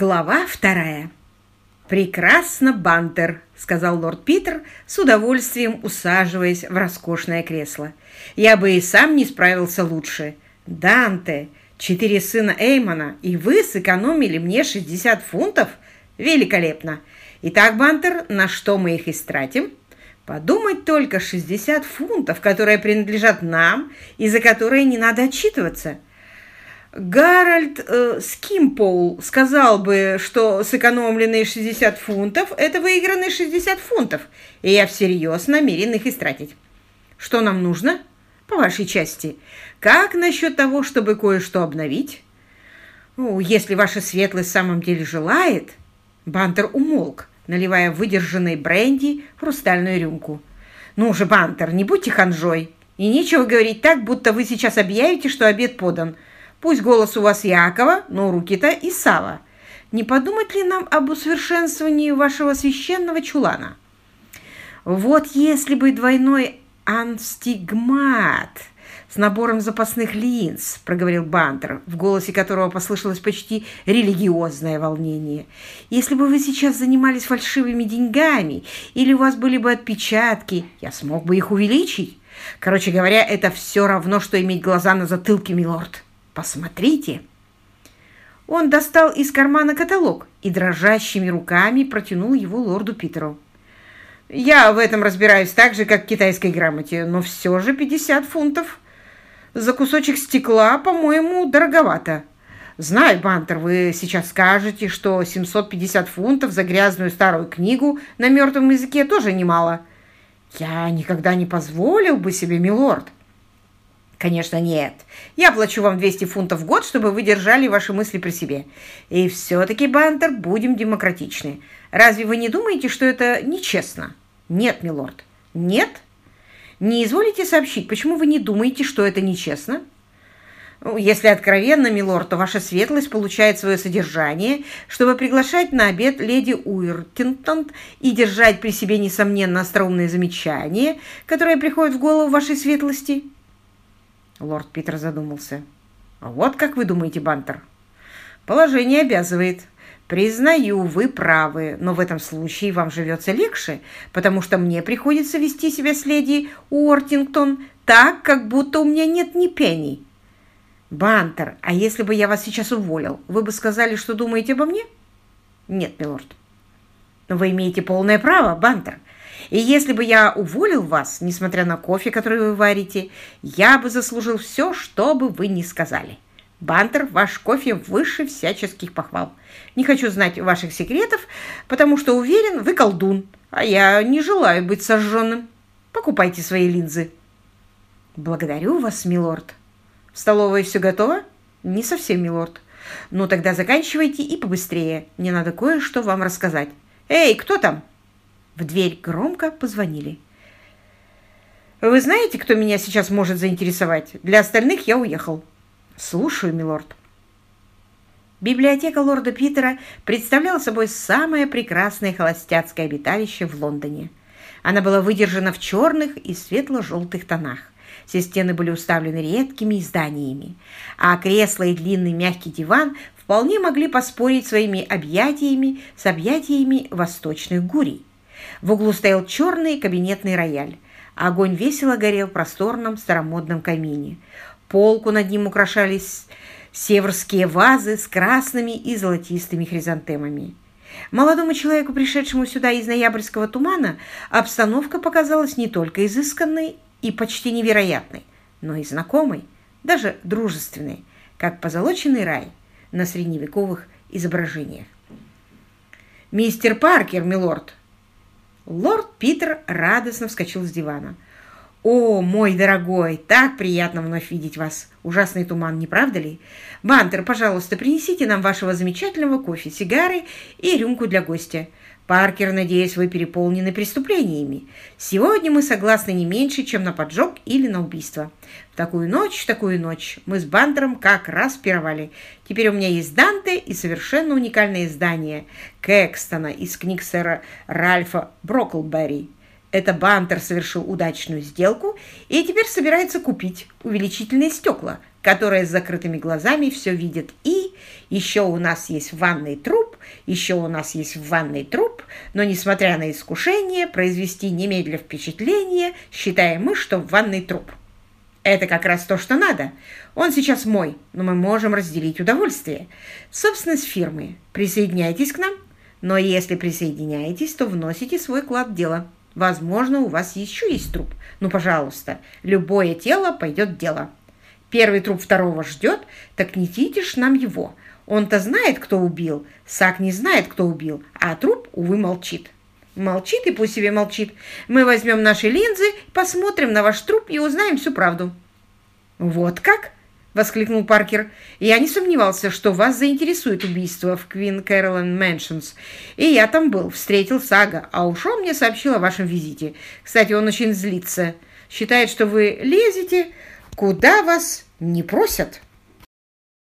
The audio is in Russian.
Глава вторая. «Прекрасно, Бантер», — сказал лорд Питер, с удовольствием усаживаясь в роскошное кресло. «Я бы и сам не справился лучше. Данте, четыре сына Эймона, и вы сэкономили мне 60 фунтов? Великолепно! Итак, Бантер, на что мы их истратим?» Подумать только 60 фунтов, которые принадлежат нам и за которые не надо отчитываться. Гарольд, э, Скимпоул сказал бы, что сэкономленные 60 фунтов – это выигранные 60 фунтов, и я всерьез намерен их истратить. Что нам нужно, по вашей части? Как насчет того, чтобы кое-что обновить? Ну, если ваша светлость в самом деле желает... Бантер умолк, наливая выдержанной бренди в хрустальную рюмку. «Ну же, Бантер, не будьте ханжой, и нечего говорить так, будто вы сейчас объявите, что обед подан». Пусть голос у вас Якова, но руки-то Исава. Не подумать ли нам об усовершенствовании вашего священного чулана? Вот если бы двойной анстигмат с набором запасных линз, проговорил Бантер, в голосе которого послышалось почти религиозное волнение. Если бы вы сейчас занимались фальшивыми деньгами или у вас были бы отпечатки, я смог бы их увеличить. Короче говоря, это все равно, что иметь глаза на затылке, милорд. Посмотрите!» Он достал из кармана каталог и дрожащими руками протянул его лорду Питеру. «Я в этом разбираюсь так же, как в китайской грамоте, но все же 50 фунтов. За кусочек стекла, по-моему, дороговато. Знаю, Бантер, вы сейчас скажете, что 750 фунтов за грязную старую книгу на мертвом языке тоже немало. Я никогда не позволил бы себе, милорд, Конечно, нет. Я плачу вам 200 фунтов в год, чтобы вы держали ваши мысли при себе. И все-таки, Бантер, будем демократичны. Разве вы не думаете, что это нечестно? Нет, милорд. Нет? Не изволите сообщить, почему вы не думаете, что это нечестно? Ну, если откровенно, милорд, то ваша светлость получает свое содержание, чтобы приглашать на обед леди Уиртинтон и держать при себе, несомненно, остроумные замечания, которые приходят в голову вашей светлости. Лорд Питер задумался. «Вот как вы думаете, Бантер?» «Положение обязывает. Признаю, вы правы, но в этом случае вам живется легче, потому что мне приходится вести себя с леди Уортингтон так, как будто у меня нет ни пенни». «Бантер, а если бы я вас сейчас уволил, вы бы сказали, что думаете обо мне?» «Нет, милорд». «Но вы имеете полное право, Бантер. И если бы я уволил вас, несмотря на кофе, который вы варите, я бы заслужил все, что бы вы ни сказали. Бантер, ваш кофе выше всяческих похвал. Не хочу знать ваших секретов, потому что уверен, вы колдун, а я не желаю быть сожженным. Покупайте свои линзы. Благодарю вас, милорд. В столовой все готово? Не совсем, милорд. Ну, тогда заканчивайте и побыстрее. Мне надо кое-что вам рассказать. Эй, кто там? В дверь громко позвонили. «Вы знаете, кто меня сейчас может заинтересовать? Для остальных я уехал». «Слушаю, милорд». Библиотека лорда Питера представляла собой самое прекрасное холостяцкое обиталище в Лондоне. Она была выдержана в черных и светло-желтых тонах. Все стены были уставлены редкими изданиями, а кресла и длинный мягкий диван вполне могли поспорить своими объятиями с объятиями восточных гурий. В углу стоял черный кабинетный рояль. Огонь весело горел в просторном старомодном камине. Полку над ним украшались северские вазы с красными и золотистыми хризантемами. Молодому человеку, пришедшему сюда из ноябрьского тумана, обстановка показалась не только изысканной и почти невероятной, но и знакомой, даже дружественной, как позолоченный рай на средневековых изображениях. «Мистер Паркер, милорд!» Лорд Питер радостно вскочил с дивана. «О, мой дорогой, так приятно вновь видеть вас! Ужасный туман, не правда ли? Бантер, пожалуйста, принесите нам вашего замечательного кофе, сигары и рюмку для гостя. Паркер, надеюсь, вы переполнены преступлениями. Сегодня мы согласны не меньше, чем на поджог или на убийство. В такую ночь, в такую ночь мы с Бантером как раз пировали. Теперь у меня есть Данте и совершенно уникальное издание Кэкстона из книг сэра Ральфа Броклберри. Это Бантер совершил удачную сделку и теперь собирается купить увеличительные стекла, которые с закрытыми глазами все видят. И еще у нас есть ванный труп, Еще у нас есть в ванной труп, но, несмотря на искушение, произвести немедля впечатление, считаем мы, что в ванной труп. Это как раз то, что надо. Он сейчас мой, но мы можем разделить удовольствие. Собственность фирмы. Присоединяйтесь к нам. Но если присоединяетесь, то вносите свой клад в дело. Возможно, у вас еще есть труп. Ну, пожалуйста, любое тело пойдет дело. Первый труп второго ждет, так несите ж нам его. Он-то знает, кто убил. Саг не знает, кто убил, а труп, увы, молчит. Молчит и пусть себе молчит. Мы возьмем наши линзы, посмотрим на ваш труп и узнаем всю правду. Вот как? — воскликнул Паркер. «Я не сомневался, что вас заинтересует убийство в Квин Кэролин Мэншнс. И я там был, встретил Сага, а уж он мне сообщил о вашем визите. Кстати, он очень злится. Считает, что вы лезете, куда вас не просят».